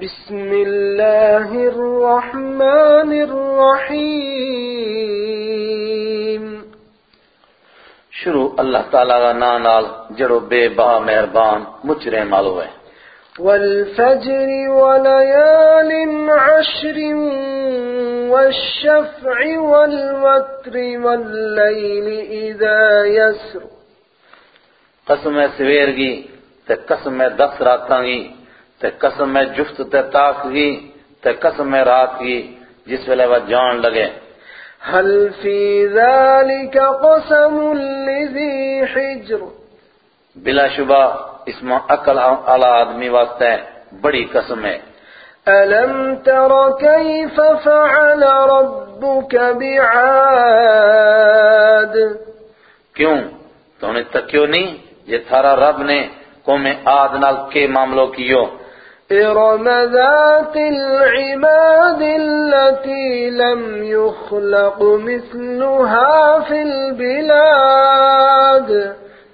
بسم الله الرحمن الرحيم شروع اللہ تعالیٰ کا نام نال جڑو بے بہا مہربان مچ رحم والو ہے۔ والفجر وليال عشر والشفع والوتر والليل إذا يسر قسم ہے سویر گی تے قسم ہے دس راتاں گی تے قسم ہے جفت تے تاک گی تے قسم ہے رات گی جس ویلے وہ جان لگے۔ هل في ذلك قسم لذي حجر؟ بلا شبہ اس میں عقل والا آدمی واسطے بڑی قسم ہے۔ ألم تر كيف فعل ربك بعاد؟ کیوں؟ تو انہیں تکیو نہیں یہ تھارا رب نے قوم آد نال کے معاملوں کیو إرم ذات العماد التي لم يخلق مثلها في البلاد.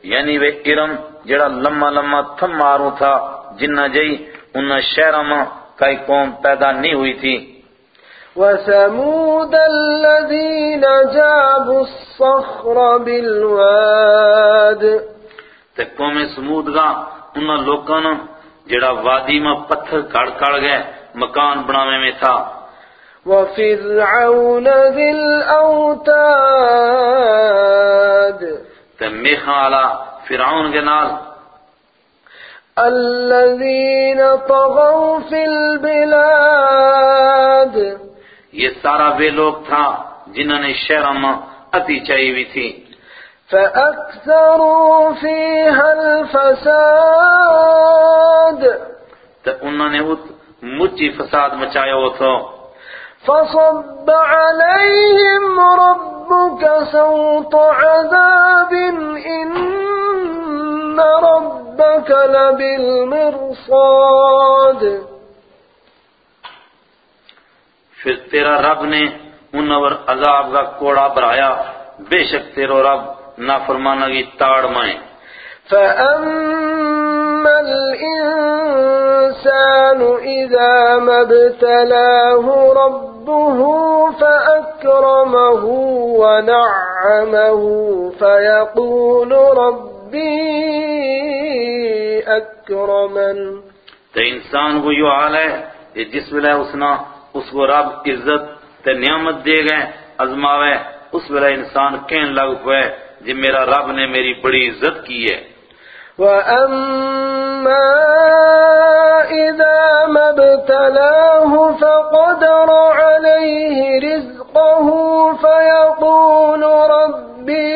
یعنی وہ إرم جڑا لما لما تھم ماروں تھا جنہ جئی انہاں شہرہ میں کئی قوم پیدا نہیں ہوئی تھی. وثمود الذين جابوا الصخر بالواد. تے قوم سمود گا انہاں لوکاں جڑا وادی میں پتھر کڑ کڑ گئے مکان بناوے میں تھا۔ وفرعون ذي الأوتاد تے میخاں والا فرعون کے نال۔ الذين طغوا في البلاد۔ یہ سارا وہ لوگ تھا جنہوں نے شہروں میں اتی چاہی ہوئی تھی۔ فأكثروا فيها الفساد تے انہوں نے مچی فساد مچایا ہو تھا۔ فصب عليهم ربك سوط عذاب إن ربك لبالمرصاد پھر تیرا رب نے ان اور عذاب کا کوڑا برایا بے شک تیرو رب نافرمانہ کی تاڑ مائیں۔ فأما الإنسان إذا ما ابتلاه ربه فأكرمه ونعمه فيقول ربي أكرمن۔ تے انسان کو یو حال ہے کہ جس ویلے اس نے اس کو رب عزت تے نعمت دے گئے ازماوے اس ویلے انسان کہن لگ ہوئے جی میرا رب نے میری بڑی عزت کی ہے۔ وأما إذا ما ابتلاه فقدر عليه رزقه فيقول ربي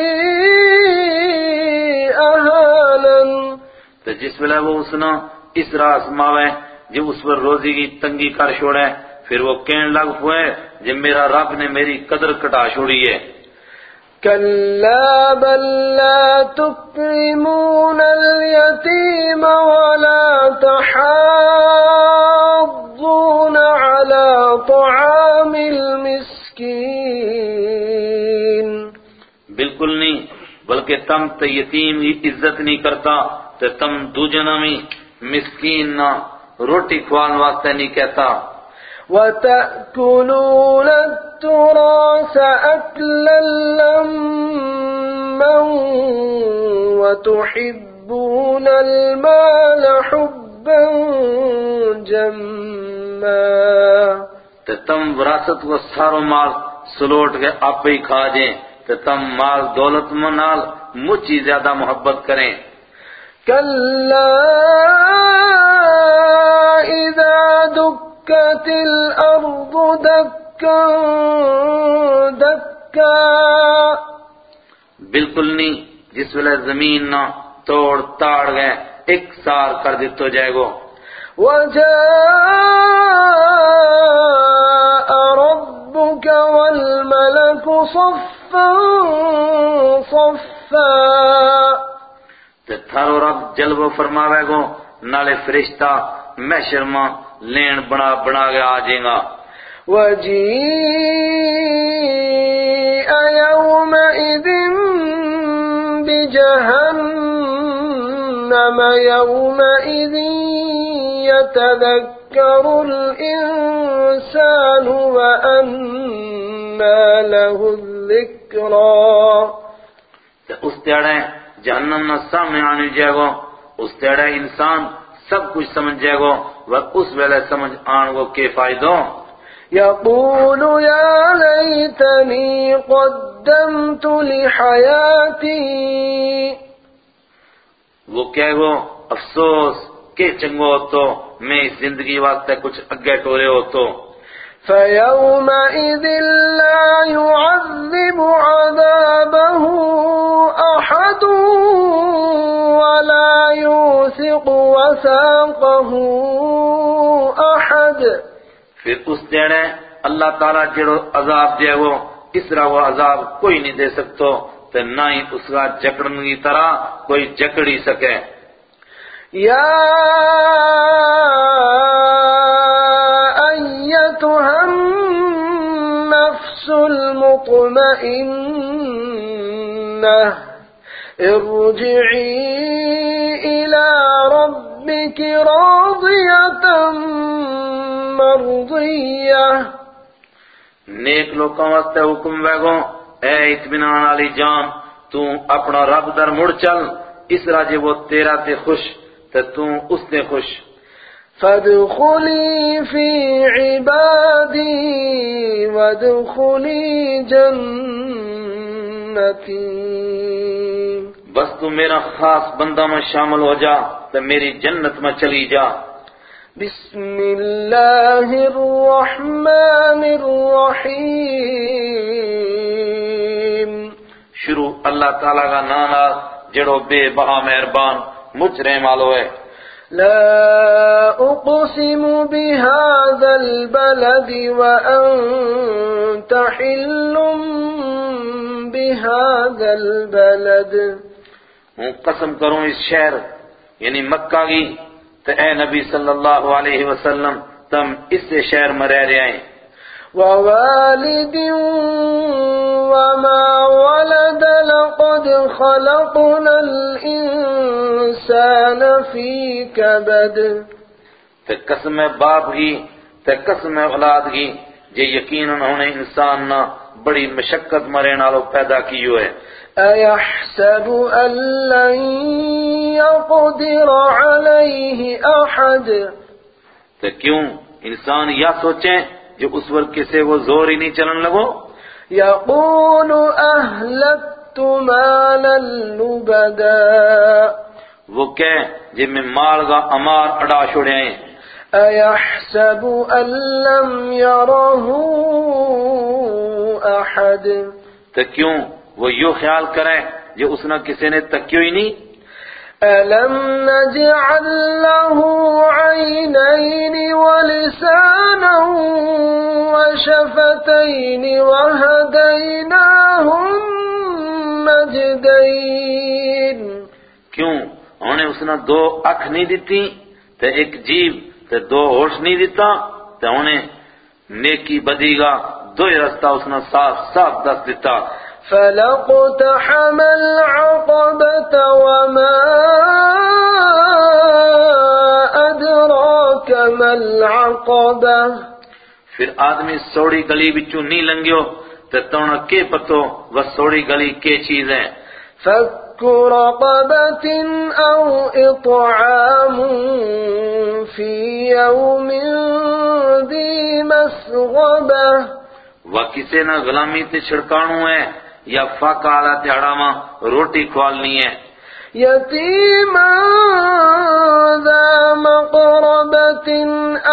أهانن۔ تو جس ویلے وہ اس نے اس راہ ازماوے جب اس پر روزی کی تنگی کر چھوڑے پھر وہ کہن لگ ہوئے جب میرا رب نے میری قدر کٹا چھوڑی ہے۔ كلا بل لا تكرمون اليتيم ولا تحاضون على طعام المسكين بالکل نہیں، بلکہ تم تے یتیم کی عزت نہیں کرتا، تے تم دوجنا میں مسکین نہ روٹی کھوان واسطے نہیں کہتا۔ وتأكلون التراث أكلا لما وتحبون المال حبا جما. تے تم وراثت کو سارو مال سلوٹ کے آپ ہی کھا جیں تے تم مال دولت منال مجھے زیادہ محبت کریں۔ كلا إذا دكت الأرض دكا دكا. بالکل نہیں جس ویلے زمین نہ توڑ تاڑ گئے ایک سار کر دیتو جائے گو۔ وجاء ربك والملك صفا صفا. تے تھارو رب جلوہ فرماوے گو نالے فرشتہ محشر ماں لین بنا بنا کے آ جائیں گا۔ وجيء يومئذ بجهنم يومئذ يتذكر الإنسان وأنى له الذكرى۔ اس تیڑے جہنم نہ سامنے آنے جائے گو اس تیڑے انسان سب کچھ سمجھ جائے گو وہ اس ویلے سمجھ آن گو کے فائدوں۔ يقول يا ليتني قدمت لحياتي وہ کہے گو افسوس کہ چنگو ہو تو میں اس زندگی واسطے کچھ اگے ٹورے ہو تو۔ فيومئذ لا يعذب عذابه أحد ولا يوثق وثاقه أحد پھر اس دینے اللہ تعالیٰ جڑو عذاب دے وہ اس طرح وہ عذاب کوئی نہیں دے سکتو تے نہ ہی اس کا جکڑن کی طرح کوئی جکڑی سکے۔ يا المطمئنة ارجعي إلى ربك راضية مرضية. نیک لوکاں واسطے حکم ویگو، اے اطمینان والی جان، تو اپنا رب در مڑ چل، اس راجے وہ تیرا تے خوش، تے تو اس تے خوش۔ فادخلي في عبادي وادخلي جنتي بس تو میرا خاص بندہ میں شامل ہو جا تے میری جنت میں چلی جا. بسم الله الرحمن الرحيم شروع اللہ تعالیٰ کا نانا جڑو بے بہا مہربان مجھ رحم والو ہے. لا أقسم بهذا البلد وأنت حل بهذا البلد. میں قسم کروں اس شہر یعنی مکہ کی تو اے نبی صلی اللہ علیہ وسلم، تم اس شہر میں رہ رہے ہیں۔ ووالد وما ولد لقد خلقنا الإنسان في كبد. تے قسم باپ کی تے قسم اولاد کی جے یقین انہوں نے انسان نہ بڑی مشقت مرے نالو پیدا کیو ہے۔ أيحسب أن لن يقدر عليه أحد تے کیوں انسان یا سوچیں جو اس وقت کسے وہ زور ہی نہیں چلن لگو۔ يقول أهلكت مالا لبدا وہ کہے جے میں مال کا امار اڑا چھوڑے ہیں۔ أيحسب أن لم يره أحد تے کیوں؟ وہ یوں خیال کرے جو اس نے کسی نے تکیو ہی نہیں۔ ألم نجعل له عينين ولسانا وشفتين وهديناه النجدين کیوں؟ انہوں نے اس نے دو اکھ نہیں دیتی، تے ایک جیب، تے دو ہوش نہیں دیتا، تے انہیں نیکی بدی گا دو ہی رستہ اس نے صاف صاف دس دیتا۔ فلقتحم العقبة وما أدراك ما العقبة پھر آدمی سوڑی گلی بچوں نہیں لنگیو تے تونا کے پتو وہ سوڑی گلی کے چیز ہے فك رقبة أو إطعام في يوم ذي مسغبة وہ کسے نہ غلامی تے چھڑکانو ہے یا آلہ تیڑا ماں روٹی کھوالنی ہے۔ يتيما ذا مقربة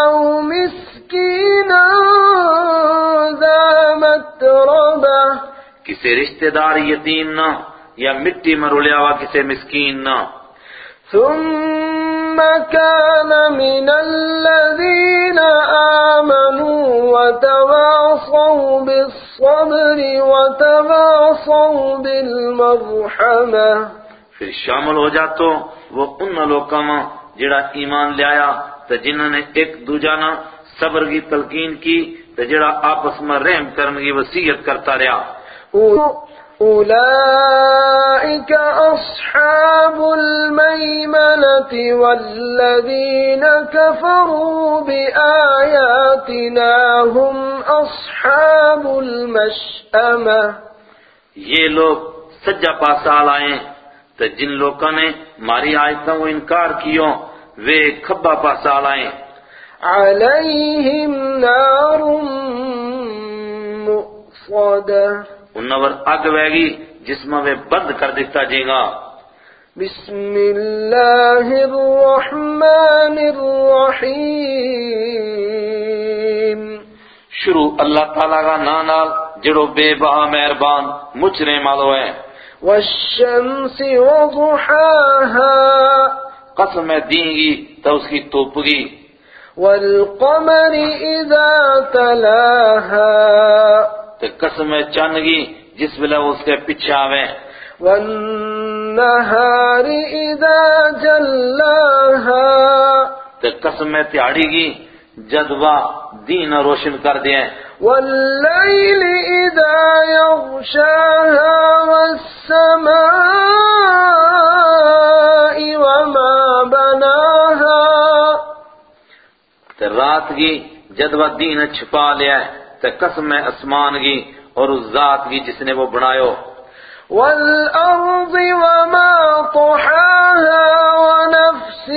أو مسكينا ذا متربة کسے رشتہ دار یتیم نہ یا مٹی میں رلیا ہوا کسے مسکین نہ ثم كان من الذين آمنوا وتواصوا بالصبر وتواصوا بالمرحمة پھر شامل ہو جاتو وہ ان لوکاں ماں جڑا ایمان لے آیا تے جنہوں نے ایک دوجا نہ صبر کی تلقین کی تے جڑا آپس میں رحم کرنے کی وصیت کرتا رہا۔ أولئك أصحاب الميمنة والذين كفروا بآياتنا هم أصحاب المشأمة یہ لوگ سجا پاسا لائیں تو جن لوگوں نے ماری آیتوں کو انکار کیوں وہ کھبا پاسا لائیں عليهم نار مؤصدة انور اگ ویگی جس میں وہ بند کر دیتا جائے گا۔ بسم الله الرحمن الرحيم شروع اللہ تعالیٰ کا نانال جڑو بے بہا مہربان مچرے مالو ہے والشمس وضحاها۔ قسم دیں گی تو اس کی توپ گی والقمر إذا تلاها. تو قسم ہے چند گی جس ویلے اس کے پیچھے آویں والنهار إذا جلاها. تو قسم ہے تیاڑی گی جد وا دین روشن کر دیں والليل إذا يغشاها والسماء تو رات گی جد وا دین چھپا لیا ہے تو قسم ہے اسمان گی اور اس ذات کی جس نے وہ بنایو والأرض وما طحاها ونفس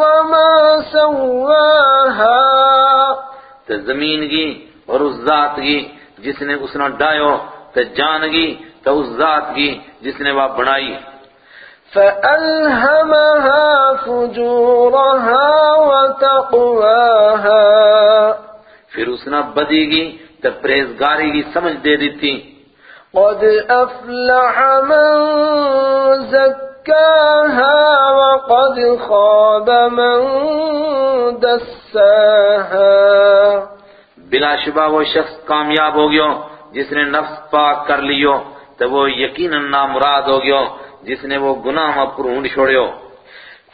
وما سواها۔ تو زمین گی اور اس ذات کی جس نے اس نے ڈایو تو جان گی تو اس ذات کی جس نے وہ بنائی۔ فألهمها فجورها وتقواها. پھر اس نے بدی گی تو پریزگاری کی سمجھ دے دیتی۔ قد أفلح من زكاها وقد خاب من دساها۔ بلا شبہ وہ شخص کامیاب ہو گیا جس نے نفس پاک کر لیو تو وہ یقیناً نامراد ہو گیا۔ جس نے وہ گناہ پر ہونڈ چھوڑیو۔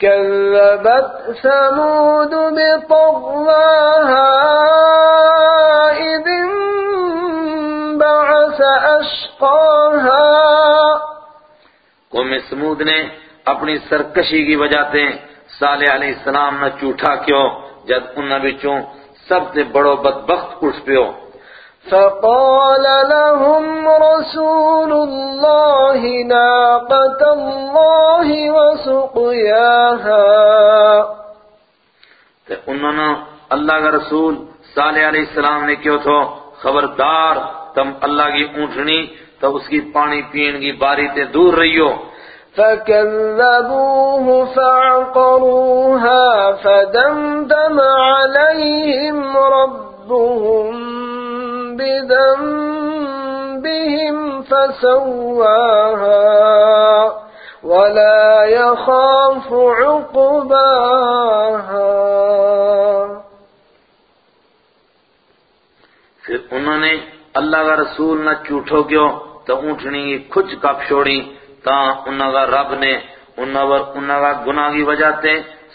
كذبت ثمود بطغواها إذ انبعث أشقاها۔ قوم سمود نے اپنی سرکشی کی وجہ سے صالح علیہ السلام نہ چوٹا کیوں جب ان بچوں سب سے بڑو بدبخت اٹھ پیو۔ فقال لهم رسول الله ناقة الله وسقياها. تو انہوں نے اللہ کا رسول صالح علیہ السلام نے کیوں تھو خبردار تم اللہ کی اونٹنی تو اس کی پانی پین کی باری تے دور رہیو۔ فكذبوه فعقروها فدمدم عليهم ربهم بذنبهم فسواها ولا يخاف عقباها. پھر انہوں نے اللہ کا رسول نہ چوٹھو کیوں تو اونٹنی کی کھچ کپ چھوڑی تا انہوں کا رب نے انہوں انہوں کا گناہ کی وجہ سے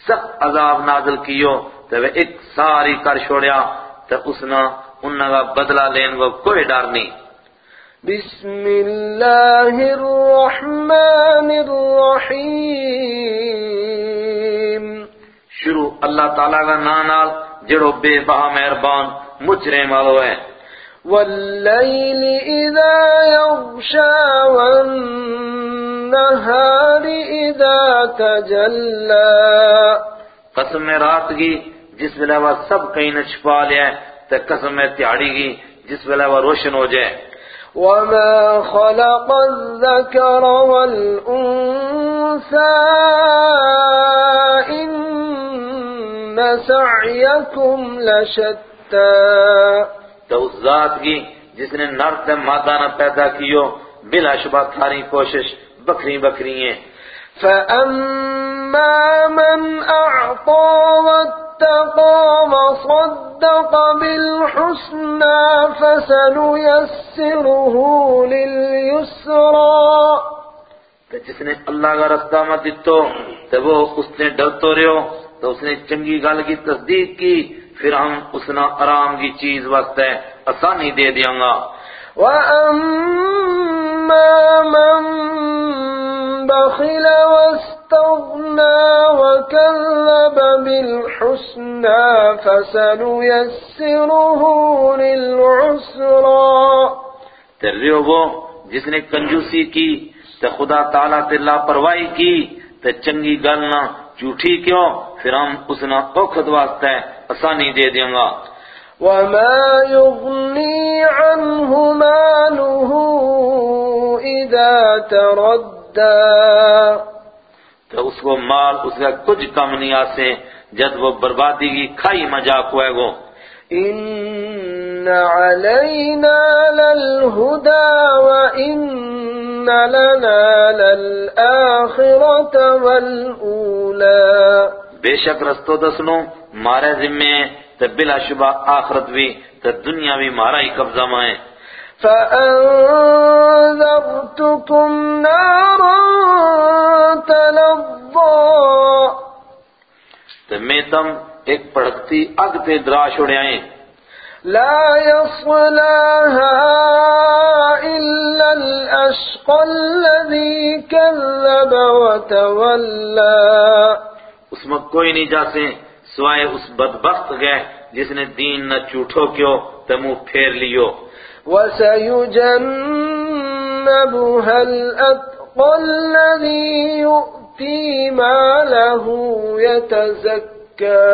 سخت عذاب نازل کیو تو وہ ایک ساری کر چھوڑیا تو اس نے انہوں کا بدلہ لین کو کوئی ڈر نہیں۔ بسم الله الرحمن الرحيم شروع اللہ تعالیٰ کا نانال جڑو بے بہا مہربان مچرے مالو ہے والليل إذا يغشى والنهار إذا تجلى قسم رات کی جس ویلے وہ سب کہیں نہ چھپا لیا ہے۔ تو قسم میں تیاڑی کی جس ویلے وہ روشن ہو جائے وما خلق الذكر والأنثى إن سعيكم لشتى۔ تو اس ذات کی جس نے نر سے مادہ نہ پیدا کیو بلا شبہ تھاری کوشش بکری بکری ہیں۔ فأما من أعطى واتقى وصدق بالحسنى فسنيسره لليسرى تو جس نے اللہ کا رستہ مت دیتو تو وہ اس نے ڈرتو رہو تو اس نے چنگی گل کی تصدیق کی پھر ہم اس نے آرام کی چیز واسطے آسانی دے دیاں گا۔ وأما من بخل واستغنى وكذب بالحسنى فسنيسره للعسرى. ترریو وہ جس نے کنجوسی کی تے خدا تعالیٰ تے لاپرواہی کی تے چنگی گل نہ جھوٹھی کیوں؟ پھر ہم اس نہ اوکھد واسطے آسانی دے دیں گا۔ وما يغني عنه ماله إذا تردى تو اس کو مال اس کا کچھ کم نہیں آسے جد وہ بربادی کی کھائی مجاق ہوئے گو۔ إن علينا للهدى وإن لنا للآخرة والأولى بے شک رستو دسنو مارے ذمے ہیں تو بلا شبہ آخرت بھی تو دنیا بھی مارا ہی قبضہ میں فأنذرتكم نارا تلظى تو میں تم ایک پڑکتی اگ تے درا چھوڑے آئیں لا يصلاها إلا الأشقى الذي كذب وتولى. اس میں کوئی نہیں جاسے سوائے اس بدبخت گئے جس نے دین نہ چوٹھو کیو تو منہ پھیر لیو۔ وسيجنبها الأتقى الذي يؤتي ماله يتزكى.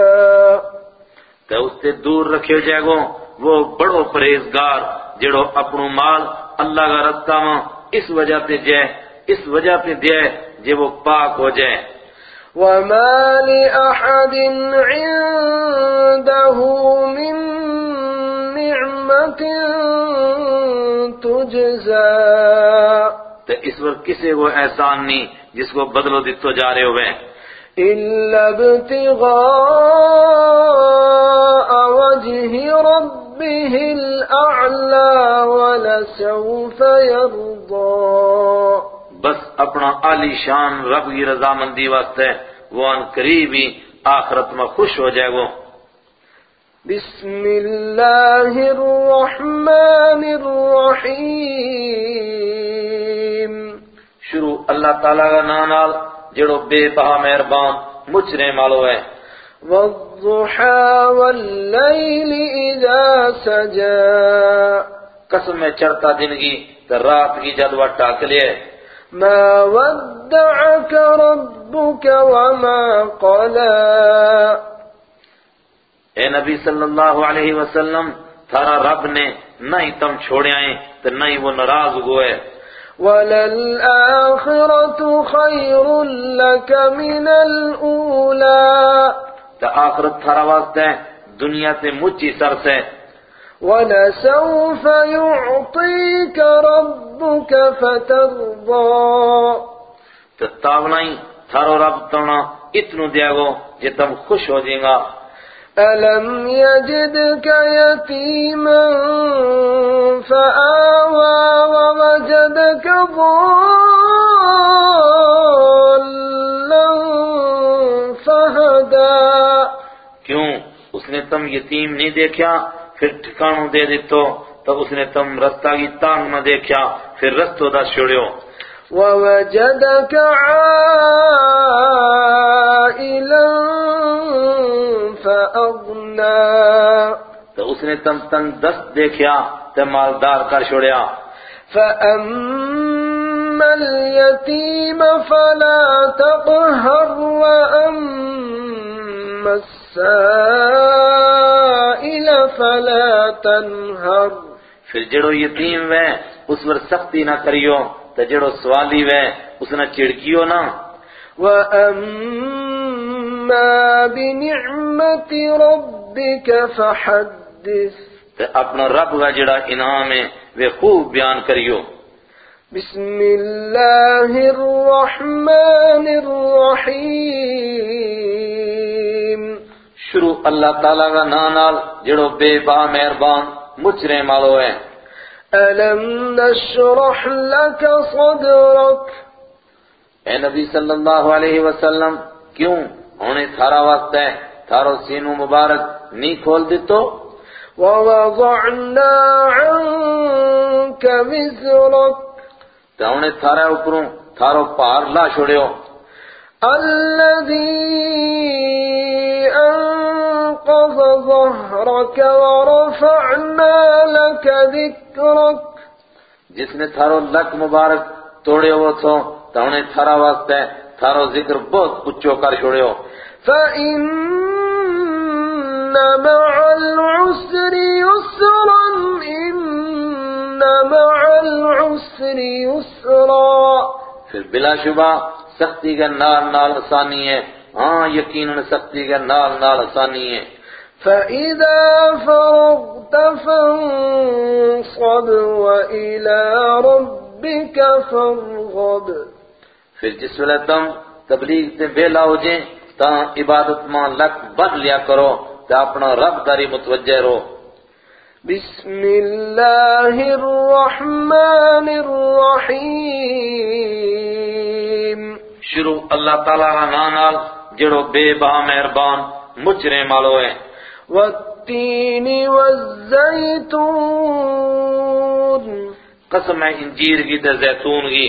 تو اس سے دور رکھے جائے گو وہ بڑو پرہیزگار جڑو اپنو مال اللہ کا رستہ ماں اس وجہ تے جائے اس وجہ تے دے جے وہ پاک ہو جائے۔ وما لأحد عنده من تو اس وقت کسے وہ احسان نہیں جس کو بدلو دیتو جا رہے ہوئے۔ إلا ابتغاء وجه ربه الأعلى ولسوف يرضى. بس اپنا عالی شان رب کی رضامندی واسطے وہ ان قریب ہی آخرت میں خوش ہو جائے گو بسم الله الرحمن الرحيم. شروع اللہ تعالیٰ کا نانال جڑو بے بہا مہربان مچرے مالو ہے۔ والضحى والليل إذا سجى. قسم میں چڑھتا دن کی تو رات کی جدوہ ٹاک لیے ما ودعك ربك وما قلى. اے نبی صلی اللہ علیہ وسلم تھارا رب نے نہ ہی تم چھوڑے آئیں تو نہ ہی وہ ناراض ہوئے۔ وللآخرة خير لك من الأولى۔ تو آخرت تھارا واسطے دنیا سے مچی سر سے۔ ولسوف يعطيك ربك فترضى۔ تو تاونائی تھارو رب تونا اتنو دیا گو جے تم خوش ہو جائیں گا۔ ألم يجدك يتيما فآوى ووجدك ضالا فهدى کیوں؟ اس نے تم یتیم نہیں دیکھا پھر ٹھکانوں دے دیتو تب اس نے تم رستہ کی تانگ نہ دیکھا پھر رستو دا چھوڑیو۔ ووجدك عائلا فأغنى. تو اس نے تم تن دست دیکھا تو مالدار کر چھوڑیا۔ فأما اليتيم فلا تقهر وأما السائل فلا تنهر. پھر جڑو یتیم وے اس پر سختی نہ کریو تو جڑو سوالی وے اس نے چڑکیو نہ۔ وأما بنعمة ربك فحدث تو اپنا رب کا جڑا انعام ہے وہ خوب بیان کریو۔ بسم الله الرحمن الرحيم شروع اللہ تعالیٰ کا نانال جڑو بے با مہربان مچرے مالو ہے ألم نشرح لك صدرك؟ اے نبی صلی اللہ علیہ وسلم کیوں انہیں تھارا وقت ہے؟ تھارو سینو مبارک نہیں کھول دیتو؟ ووضعنا عنك وزرك. تے انہیں تھارے اوپروں تھارو پار لا چھوڑیو۔ الذي أنقض ظهرك ورفعنا لك ذكرك. جس نے تھارو لک مبارک توڑے تھو تو انہیں تھارا واسطے تھارو ذکر بہت اچھو کر چھوڑیو۔ فإن مع العسر يسرا إن مع العسر يسرا پھر بلا شبہ سختی کے نال نال آسانی ہے۔ ہاں یقیناً سختی کے نال نال آسانی ہے۔ فإذا فرغت فانصب وإلى ربك فارغب۔ پھر جس ویلے تم تبلیغ تے بیلا ہو جائیں تاں عبادت ماں لک بن لیا کرو۔ تے اپنا رب داری متوجہ رو بسم الله الرحمن الرحيم شروع اللہ تعالیٰ کا نام نال جڑو بے با مہربان مجرے مالو ہے۔ والتين والزيتون قسم ہے انجیر کی تے زیتون کی۔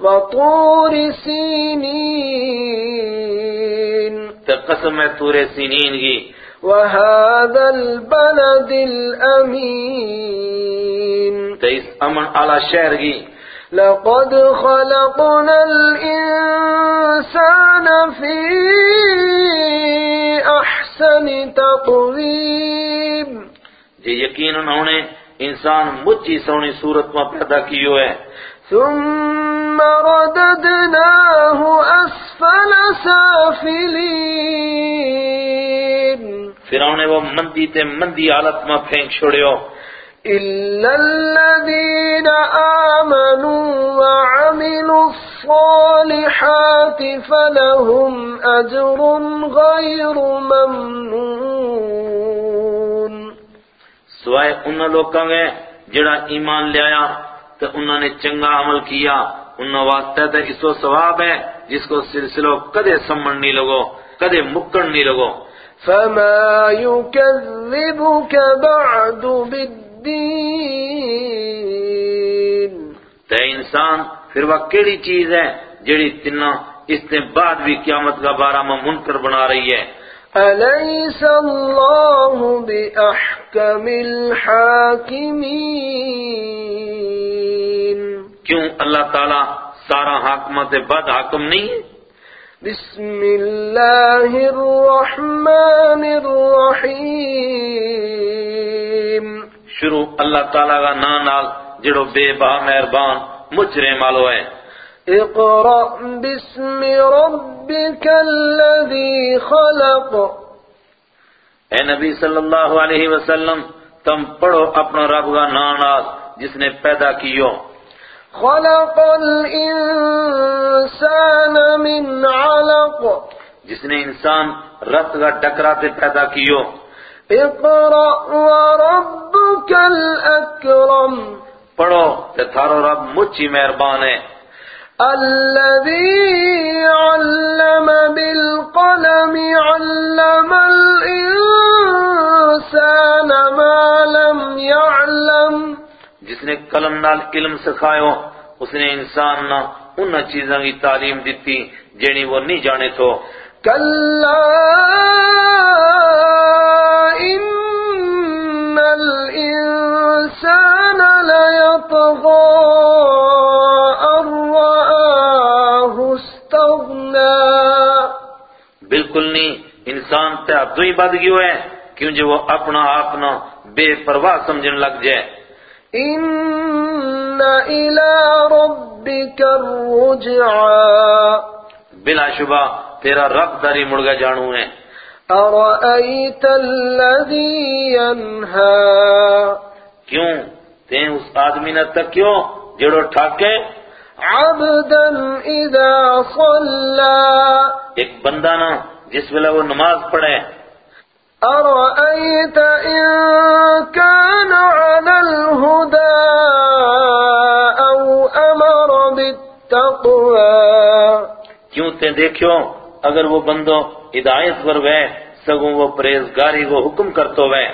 وطور سينين تے قسم ہے تور سینین کی۔ وهذا البلد الأمين. امن اعلی شہر کی لقد خلقنا الإنسان في أحسن تقويم. جی یقیناً انہیں انسان مجھے سونی صورت میں پیدا کیو ہے ثم رددناه أسفل سافلين. انہیں وہ مندی تے مندی حالت میں پھینک چھوڑیو۔ إلا الذين آمنوا وعملوا الصالحات فلهم أجر غير ممنون۔ سوائے ان لوکاں گے جڑا ایمان لے آیا تو انہوں نے چنگا عمل کیا انہوں واسطے تے اسو ثواب ہے جس کو سلسلو کدے سمن نہیں لگو کدے مکن نہیں لگو۔ فما يكذبك بعد بالدين تے انسان پھر وہ کیڑی چیز ہے جڑی تنہ اس نے بعد بھی قیامت کا بارہ میں منکر بنا رہی ہے۔ أليس الله بأحكم الحاكمين کیوں اللہ تعالیٰ سارا حاکمت بد حاکم نہیں ہے؟ بسم الله الرحمن الرحيم شروع اللہ تعالیٰ کا نام نال جڑو بے با مہربان مجرے مالو ہے۔ اقرأ باسم ربك الذي خلق۔ اے نبی صلی اللہ علیہ وسلم تم پڑھو اپنا رب کا نام نال جس نے پیدا کیو۔ خلق الإنسان من علق. جس نے انسان رت کا ڈکرا سے پیدا کیو۔ اقرأ وربك الأكرم. پڑھو تے تھارو رب مچھی مہربان ہے۔ الذي علم بالقلم علم الإنسان ما لم يعلم. جس نے قلم نال علم سکھایو اس نے انسان نہ ان چیزاں کی تعلیم دیتی جیڑی وہ نہیں جانے تو۔ أن رآه استغنى بالکل نہیں انسان تے ابدو ہی بد گیو ہے کیوں جو وہ اپنا اپنا بے پرواہ سمجھن لگ جائے۔ إن إلى ربك الرجعى بلا شبہ تیرا رب داری مڑ گا جانو ہے۔ أرأيت الذي ينهى کیوں؟ تیں اس آدمی نے تک کیوں؟ جڑو ٹھاکے۔ عبدا إذا صلى ایک بندہ نا جس ویلے وہ نماز پڑھے۔ أرأيت إن كان على الهدى أو أمر بالتقوى؟ کیوں تے دیکھو اگر وہ بندو ہدایت پر وے سگوں وہ پریزگاری کو حکم کرتو وے۔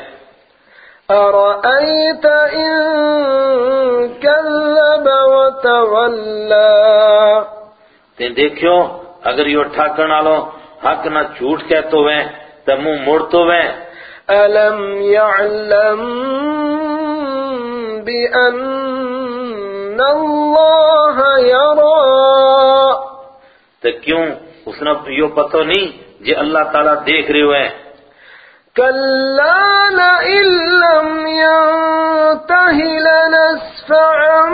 أرأيت إن كذب وتولى؟ تے دیکھو اگر یہ ٹھاکن آلو حق نہ جھوٹ کہتو وے۔ تے منہ موڑتو وے ألم يعلم بأن الله يرى؟ تے کیوں؟ اس نے یہ پتہ نہیں جے اللہ تعالیٰ دیکھ رہے ہوئے كلا لئن لم ينته لنسفعا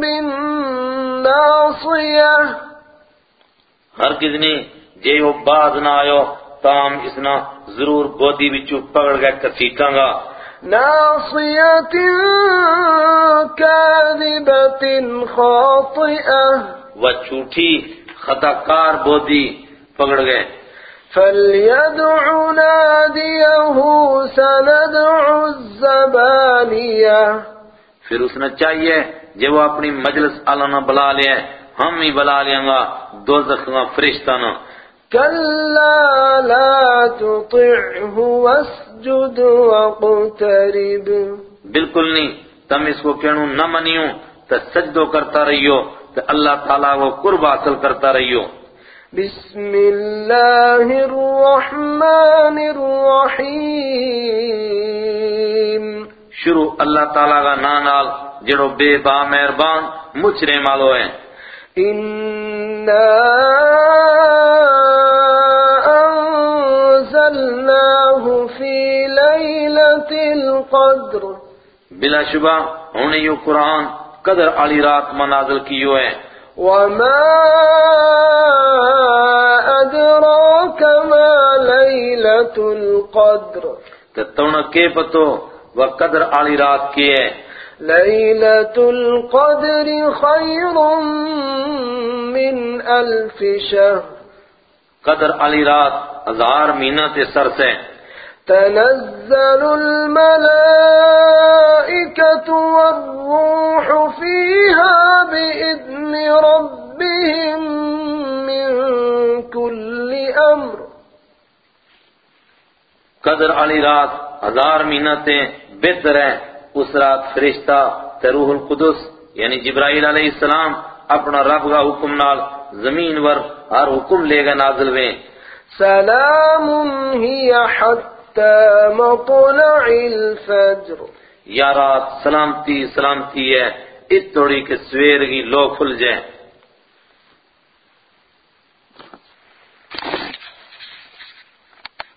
بالناصية۔ ہر کدنی جے وہ باز نہ آیو۔ تام اسنا ضرور گودی بچو پکڑ گئے کسیٹاں گا۔ ناصية كاذبة خاطئة وہ جھوٹی خطا کار بودی پکڑ گئے۔ فليدع ناديه سندع الزبانية۔ پھر اس نے چاہیے جب وہ اپنی مجلس آلہ نہ بلا لیا ہم ہی بلا لیں گا دو زخمہ فرشتہ نہ كلا لا تطعه واسجد واقترب بالکل نہیں تم اس کو کہنو نہ منیو تو سجدو کرتا رہیو تو اللہ تعالیٰ کو قرب حاصل کرتا رہیو۔ بسم الله الرحمن الرحيم شروع اللہ تعالیٰ کا نانال جڑو بے با مہربان مچرے مالو ہے إنا القدر. بلا شبہ ہونے یو قرآن قدر علی رات منازل کیو ہے۔ وما أدراك ما ليلة القدر. تو تونا کے پتو وہ قدر علی رات کی ہے۔ ليلة القدر خير من ألف شهر. قدر علی رات ہزار مہینہ تے سر سے۔ تنزل الملائكة والروح فيها بإذن ربهم من كل أمر. قدر علی رات ہزار مہینہ تے بہتر ہے اس رات فرشتہ تے روح القدس یعنی جبرائیل علیہ السلام اپنا رب کا حکم نال زمین ور ہر حکم لے گا نازل ویں سلام هي حتى مطلع الفجر. یا رات سلامتی سلامتی ہے، اس توڑی کے سویر کی لو کھل جائے